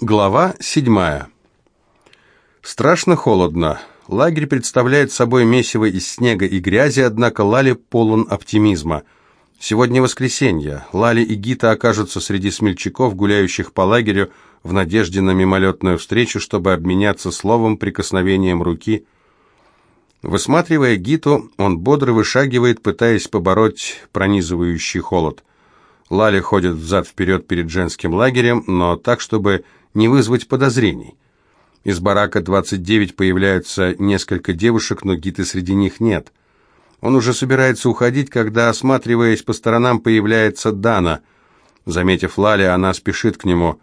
Глава седьмая. Страшно холодно. Лагерь представляет собой месиво из снега и грязи, однако Лали полон оптимизма. Сегодня воскресенье. Лали и Гита окажутся среди смельчаков, гуляющих по лагерю, в надежде на мимолетную встречу, чтобы обменяться словом, прикосновением руки. Высматривая Гиту, он бодро вышагивает, пытаясь побороть пронизывающий холод. Лали ходит взад-вперед перед женским лагерем, но так, чтобы не вызвать подозрений. Из барака 29 появляются несколько девушек, но Гиты среди них нет. Он уже собирается уходить, когда, осматриваясь по сторонам, появляется Дана. Заметив Лали, она спешит к нему.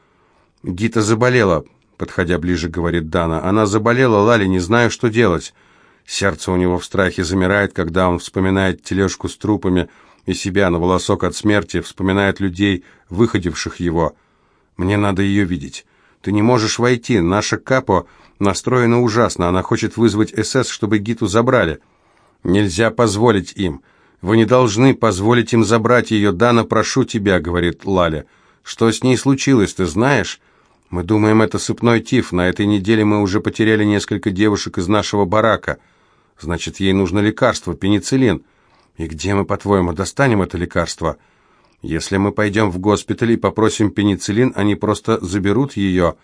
«Гита заболела», — подходя ближе, говорит Дана. «Она заболела, Лали, не знаю, что делать». Сердце у него в страхе замирает, когда он вспоминает тележку с трупами и себя на волосок от смерти, вспоминает людей, выходивших его. «Мне надо ее видеть». Ты не можешь войти. Наша Капо настроена ужасно. Она хочет вызвать СС, чтобы Гиту забрали. Нельзя позволить им. Вы не должны позволить им забрать ее. Дана, прошу тебя, говорит Лаля. Что с ней случилось, ты знаешь? Мы думаем, это сыпной тиф. На этой неделе мы уже потеряли несколько девушек из нашего барака. Значит, ей нужно лекарство, пенициллин. И где мы, по-твоему, достанем это лекарство?» Если мы пойдем в госпиталь и попросим пенициллин, они просто заберут ее.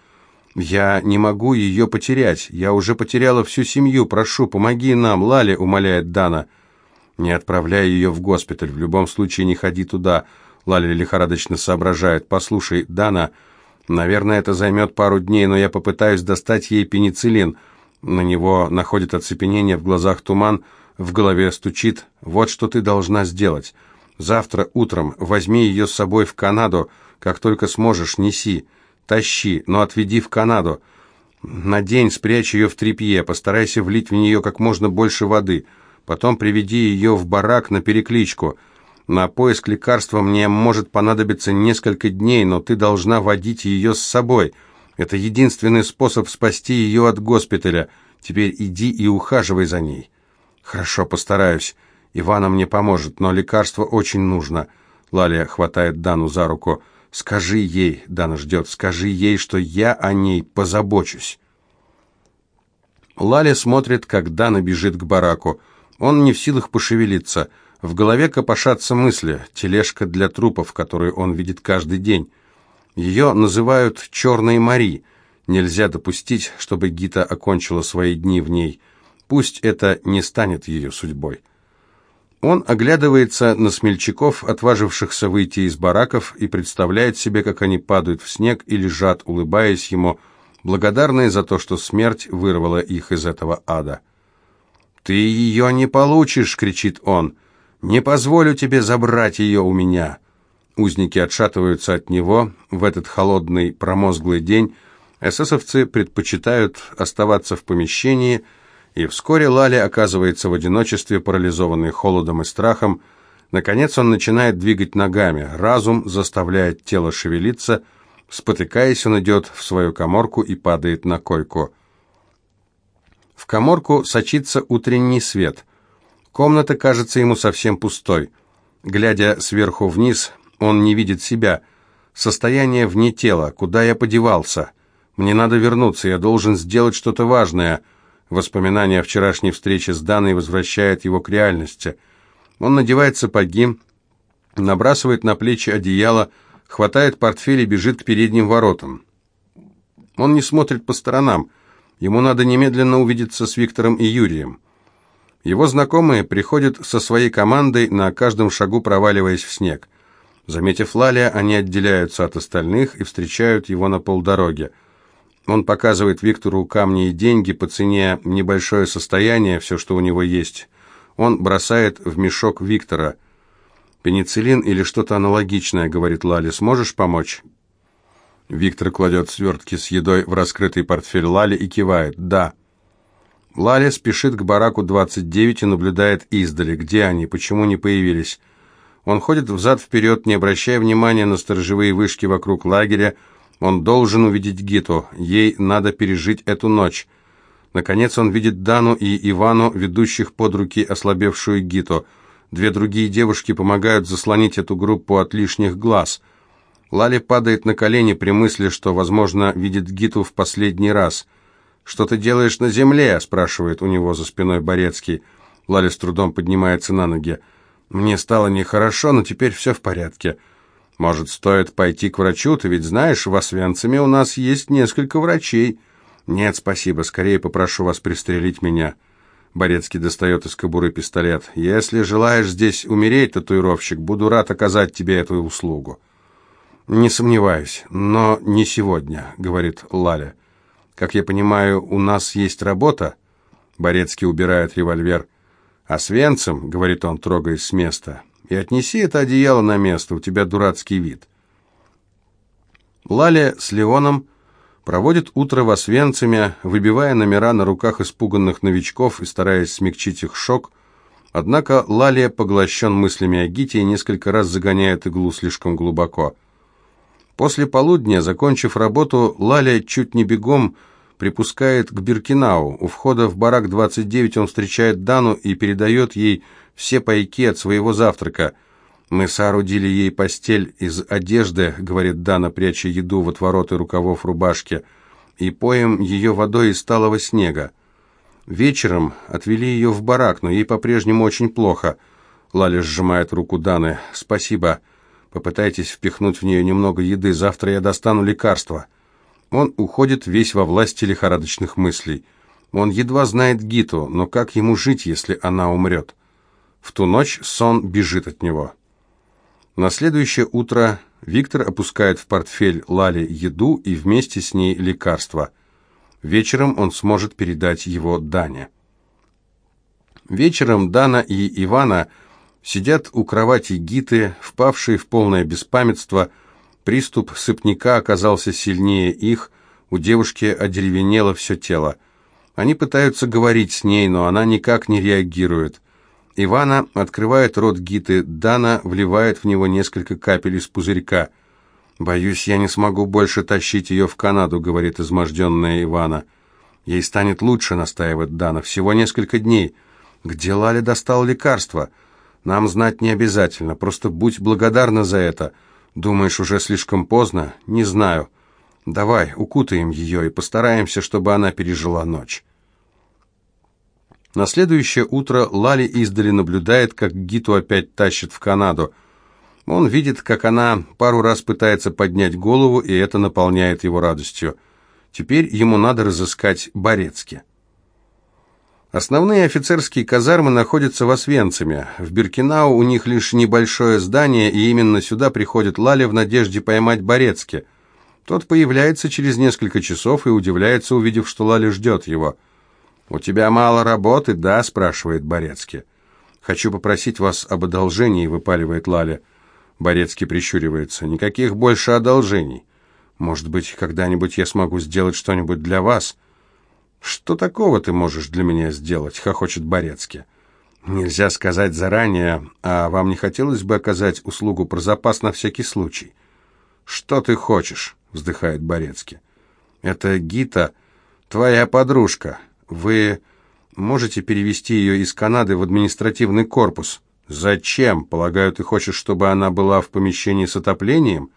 Я не могу ее потерять. Я уже потеряла всю семью. Прошу, помоги нам, Лали, умоляет Дана. Не отправляй ее в госпиталь. В любом случае не ходи туда. Лали лихорадочно соображает. Послушай, Дана, наверное, это займет пару дней, но я попытаюсь достать ей пенициллин. На него находит оцепенение, в глазах туман, в голове стучит. Вот что ты должна сделать. Завтра утром возьми ее с собой в Канаду, как только сможешь, неси, тащи, но отведи в Канаду. На день спрячь ее в тряпье, постарайся влить в нее как можно больше воды. Потом приведи ее в барак на перекличку. На поиск лекарства мне может понадобиться несколько дней, но ты должна водить ее с собой. Это единственный способ спасти ее от госпиталя. Теперь иди и ухаживай за ней». «Хорошо, постараюсь». Ивана мне поможет, но лекарство очень нужно. Лалия хватает Дану за руку. Скажи ей, Дана ждет, скажи ей, что я о ней позабочусь. Лаля смотрит, как Дана бежит к бараку. Он не в силах пошевелиться. В голове копошатся мысли, тележка для трупов, которую он видит каждый день. Ее называют «Черной Мари». Нельзя допустить, чтобы Гита окончила свои дни в ней. Пусть это не станет ее судьбой. Он оглядывается на смельчаков, отважившихся выйти из бараков, и представляет себе, как они падают в снег и лежат, улыбаясь ему, благодарные за то, что смерть вырвала их из этого ада. «Ты ее не получишь!» — кричит он. «Не позволю тебе забрать ее у меня!» Узники отшатываются от него. В этот холодный, промозглый день эсэсовцы предпочитают оставаться в помещении — и вскоре Лали оказывается в одиночестве, парализованный холодом и страхом. Наконец он начинает двигать ногами, разум заставляет тело шевелиться, спотыкаясь, он идет в свою коморку и падает на койку. В коморку сочится утренний свет. Комната кажется ему совсем пустой. Глядя сверху вниз, он не видит себя. Состояние вне тела. Куда я подевался? Мне надо вернуться, я должен сделать что-то важное. Воспоминания о вчерашней встрече с Даной возвращают его к реальности. Он надевает сапоги, набрасывает на плечи одеяло, хватает портфель и бежит к передним воротам. Он не смотрит по сторонам. Ему надо немедленно увидеться с Виктором и Юрием. Его знакомые приходят со своей командой, на каждом шагу проваливаясь в снег. Заметив Лалия, они отделяются от остальных и встречают его на полдороге. Он показывает Виктору камни и деньги по цене небольшое состояние, все, что у него есть. Он бросает в мешок Виктора. «Пенициллин или что-то аналогичное», — говорит Лали. «Сможешь помочь?» Виктор кладет свертки с едой в раскрытый портфель Лали и кивает. «Да». Лали спешит к бараку 29 и наблюдает издали. Где они? Почему не появились? Он ходит взад-вперед, не обращая внимания на сторожевые вышки вокруг лагеря, он должен увидеть Гиту, ей надо пережить эту ночь. Наконец он видит Дану и Ивану, ведущих под руки ослабевшую Гиту. Две другие девушки помогают заслонить эту группу от лишних глаз. Лали падает на колени при мысли, что, возможно, видит Гиту в последний раз. «Что ты делаешь на земле?» – спрашивает у него за спиной Борецкий. Лали с трудом поднимается на ноги. «Мне стало нехорошо, но теперь все в порядке. Может, стоит пойти к врачу? Ты ведь знаешь, в Освенциме у нас есть несколько врачей». «Нет, спасибо. Скорее попрошу вас пристрелить меня». Борецкий достает из кобуры пистолет. «Если желаешь здесь умереть, татуировщик, буду рад оказать тебе эту услугу». «Не сомневаюсь, но не сегодня», — говорит Лаля. «Как я понимаю, у нас есть работа?» Борецкий убирает револьвер. «А с венцем», — говорит он, трогаясь с места, — «и отнеси это одеяло на место, у тебя дурацкий вид». Лаля с Леоном проводит утро в Освенциме, выбивая номера на руках испуганных новичков и стараясь смягчить их шок. Однако Лалия поглощен мыслями о Гите и несколько раз загоняет иглу слишком глубоко. После полудня, закончив работу, Лаля чуть не бегом припускает к Биркинау. У входа в барак 29 он встречает Дану и передает ей все пайки от своего завтрака. «Мы соорудили ей постель из одежды», — говорит Дана, пряча еду в отвороты рукавов рубашки, «и поем ее водой из сталого снега. Вечером отвели ее в барак, но ей по-прежнему очень плохо». Лаля сжимает руку Даны. «Спасибо. Попытайтесь впихнуть в нее немного еды. Завтра я достану лекарства». Он уходит весь во власти лихорадочных мыслей. Он едва знает Гиту, но как ему жить, если она умрет? В ту ночь сон бежит от него. На следующее утро Виктор опускает в портфель Лали еду и вместе с ней лекарства. Вечером он сможет передать его Дане. Вечером Дана и Ивана сидят у кровати Гиты, впавшие в полное беспамятство. Приступ сыпняка оказался сильнее их, у девушки одеревенело все тело. Они пытаются говорить с ней, но она никак не реагирует. Ивана открывает рот Гиты, Дана вливает в него несколько капель из пузырька. «Боюсь, я не смогу больше тащить ее в Канаду», — говорит изможденная Ивана. «Ей станет лучше», — настаивает Дана. «Всего несколько дней. Где Лаля достал лекарство? Нам знать не обязательно, просто будь благодарна за это. Думаешь, уже слишком поздно? Не знаю. Давай, укутаем ее и постараемся, чтобы она пережила ночь». На следующее утро Лали издали наблюдает, как Гиту опять тащит в Канаду. Он видит, как она пару раз пытается поднять голову, и это наполняет его радостью. Теперь ему надо разыскать Борецки. Основные офицерские казармы находятся в Освенциме. В Биркинау у них лишь небольшое здание, и именно сюда приходит Лали в надежде поймать Борецки. Тот появляется через несколько часов и удивляется, увидев, что Лали ждет его – «У тебя мало работы, да?» – спрашивает Борецкий. «Хочу попросить вас об одолжении», – выпаливает Лаля. Борецкий прищуривается. «Никаких больше одолжений. Может быть, когда-нибудь я смогу сделать что-нибудь для вас?» «Что такого ты можешь для меня сделать?» – хохочет Борецкий. «Нельзя сказать заранее, а вам не хотелось бы оказать услугу про запас на всякий случай?» «Что ты хочешь?» – вздыхает Борецкий. «Это Гита, твоя подружка. Вы можете перевести ее из Канады в административный корпус? Зачем? Полагаю, ты хочешь, чтобы она была в помещении с отоплением?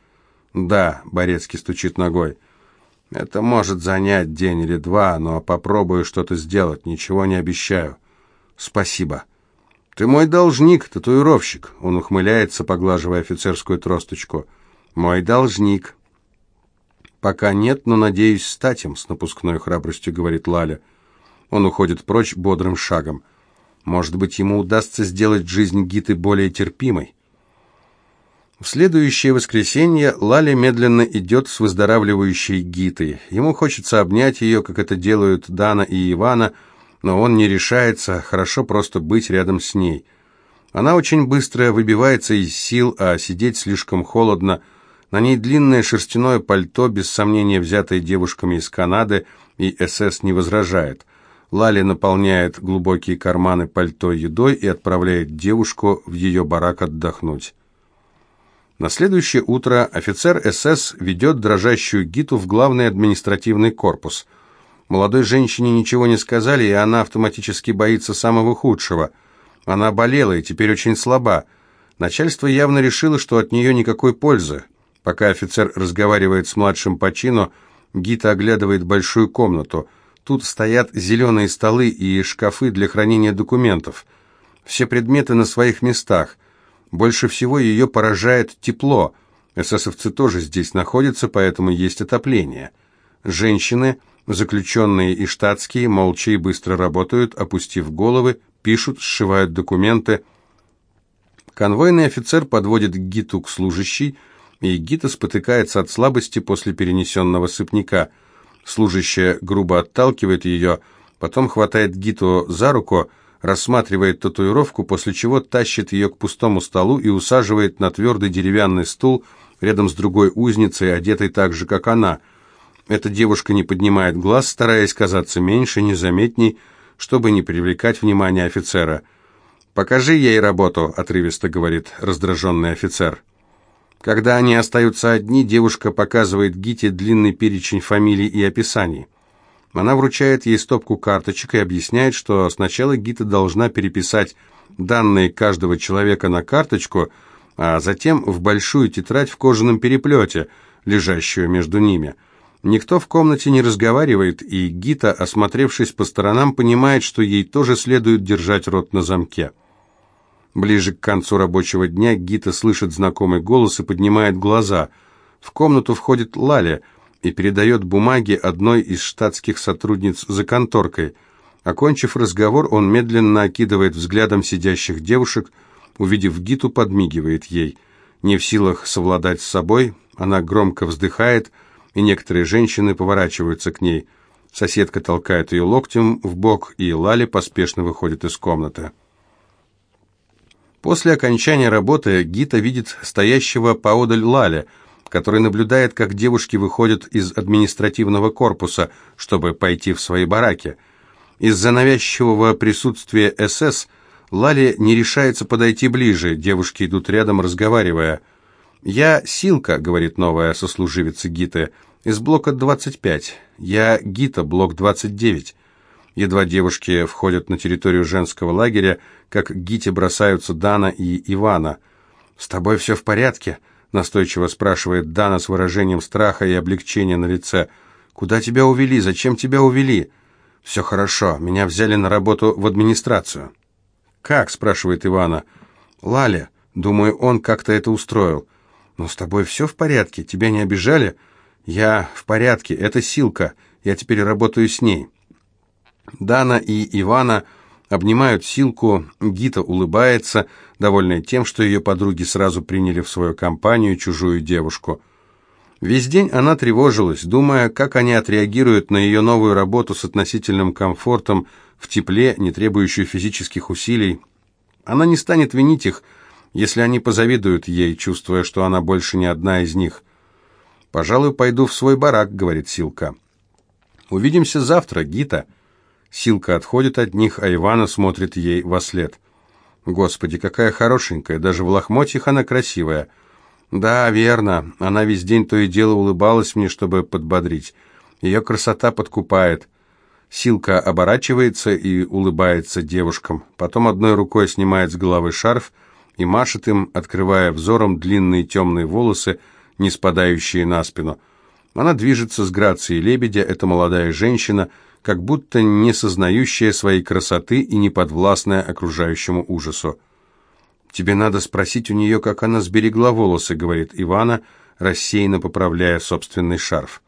Да, Борецкий стучит ногой. Это может занять день или два, но попробую что-то сделать, ничего не обещаю. Спасибо. Ты мой должник, татуировщик. Он ухмыляется, поглаживая офицерскую тросточку. Мой должник. Пока нет, но надеюсь стать им, с напускной храбростью говорит Лаля. Он уходит прочь бодрым шагом. Может быть, ему удастся сделать жизнь Гиты более терпимой. В следующее воскресенье Лали медленно идет с выздоравливающей Гитой. Ему хочется обнять ее, как это делают Дана и Ивана, но он не решается, хорошо просто быть рядом с ней. Она очень быстро выбивается из сил, а сидеть слишком холодно. На ней длинное шерстяное пальто, без сомнения взятое девушками из Канады, и СС не возражает. Лали наполняет глубокие карманы пальто едой и отправляет девушку в ее барак отдохнуть. На следующее утро офицер СС ведет дрожащую Гиту в главный административный корпус. Молодой женщине ничего не сказали, и она автоматически боится самого худшего. Она болела и теперь очень слаба. Начальство явно решило, что от нее никакой пользы. Пока офицер разговаривает с младшим по чину, Гита оглядывает большую комнату. Тут стоят зеленые столы и шкафы для хранения документов. Все предметы на своих местах. Больше всего ее поражает тепло. Эсэсовцы тоже здесь находятся, поэтому есть отопление. Женщины, заключенные и штатские, молча и быстро работают, опустив головы, пишут, сшивают документы. Конвойный офицер подводит Гиту к служащей, и Гита спотыкается от слабости после перенесенного сыпняка. Служащая грубо отталкивает ее, потом хватает Гиту за руку, рассматривает татуировку, после чего тащит ее к пустому столу и усаживает на твердый деревянный стул рядом с другой узницей, одетой так же, как она. Эта девушка не поднимает глаз, стараясь казаться меньше, незаметней, чтобы не привлекать внимание офицера. «Покажи ей работу», — отрывисто говорит раздраженный офицер. Когда они остаются одни, девушка показывает Гите длинный перечень фамилий и описаний. Она вручает ей стопку карточек и объясняет, что сначала Гита должна переписать данные каждого человека на карточку, а затем в большую тетрадь в кожаном переплете, лежащую между ними. Никто в комнате не разговаривает, и Гита, осмотревшись по сторонам, понимает, что ей тоже следует держать рот на замке. Ближе к концу рабочего дня Гита слышит знакомый голос и поднимает глаза. В комнату входит Лаля и передает бумаги одной из штатских сотрудниц за конторкой. Окончив разговор, он медленно окидывает взглядом сидящих девушек, увидев Гиту, подмигивает ей. Не в силах совладать с собой, она громко вздыхает, и некоторые женщины поворачиваются к ней. Соседка толкает ее локтем в бок, и Лали поспешно выходит из комнаты. После окончания работы Гита видит стоящего поодаль Лаля, который наблюдает, как девушки выходят из административного корпуса, чтобы пойти в свои бараки. Из-за навязчивого присутствия СС Лали не решается подойти ближе, девушки идут рядом, разговаривая. «Я Силка», — говорит новая сослуживица Гиты, — «из блока 25. Я Гита, блок 29». Едва девушки входят на территорию женского лагеря, как Гите бросаются Дана и Ивана. «С тобой все в порядке?» — настойчиво спрашивает Дана с выражением страха и облегчения на лице. «Куда тебя увели? Зачем тебя увели?» «Все хорошо. Меня взяли на работу в администрацию». «Как?» — спрашивает Ивана. «Лаля. Думаю, он как-то это устроил». «Но с тобой все в порядке? Тебя не обижали?» «Я в порядке. Это Силка. Я теперь работаю с ней». Дана и Ивана обнимают Силку, Гита улыбается, довольная тем, что ее подруги сразу приняли в свою компанию чужую девушку. Весь день она тревожилась, думая, как они отреагируют на ее новую работу с относительным комфортом, в тепле, не требующую физических усилий. Она не станет винить их, если они позавидуют ей, чувствуя, что она больше не одна из них. «Пожалуй, пойду в свой барак», — говорит Силка. «Увидимся завтра, Гита». Силка отходит от них, а Ивана смотрит ей во след. «Господи, какая хорошенькая, даже в лохмотьях она красивая». «Да, верно, она весь день то и дело улыбалась мне, чтобы подбодрить. Ее красота подкупает». Силка оборачивается и улыбается девушкам, потом одной рукой снимает с головы шарф и машет им, открывая взором длинные темные волосы, не спадающие на спину. Она движется с грацией лебедя, это молодая женщина – как будто не сознающая своей красоты и не подвластная окружающему ужасу. «Тебе надо спросить у нее, как она сберегла волосы», — говорит Ивана, рассеянно поправляя собственный шарф.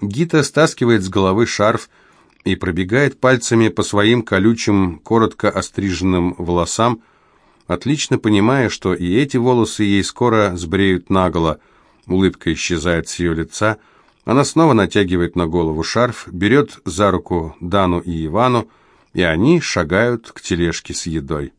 Гита стаскивает с головы шарф и пробегает пальцами по своим колючим, коротко остриженным волосам, отлично понимая, что и эти волосы ей скоро сбреют наголо. Улыбка исчезает с ее лица — она снова натягивает на голову шарф, берет за руку Дану и Ивану, и они шагают к тележке с едой.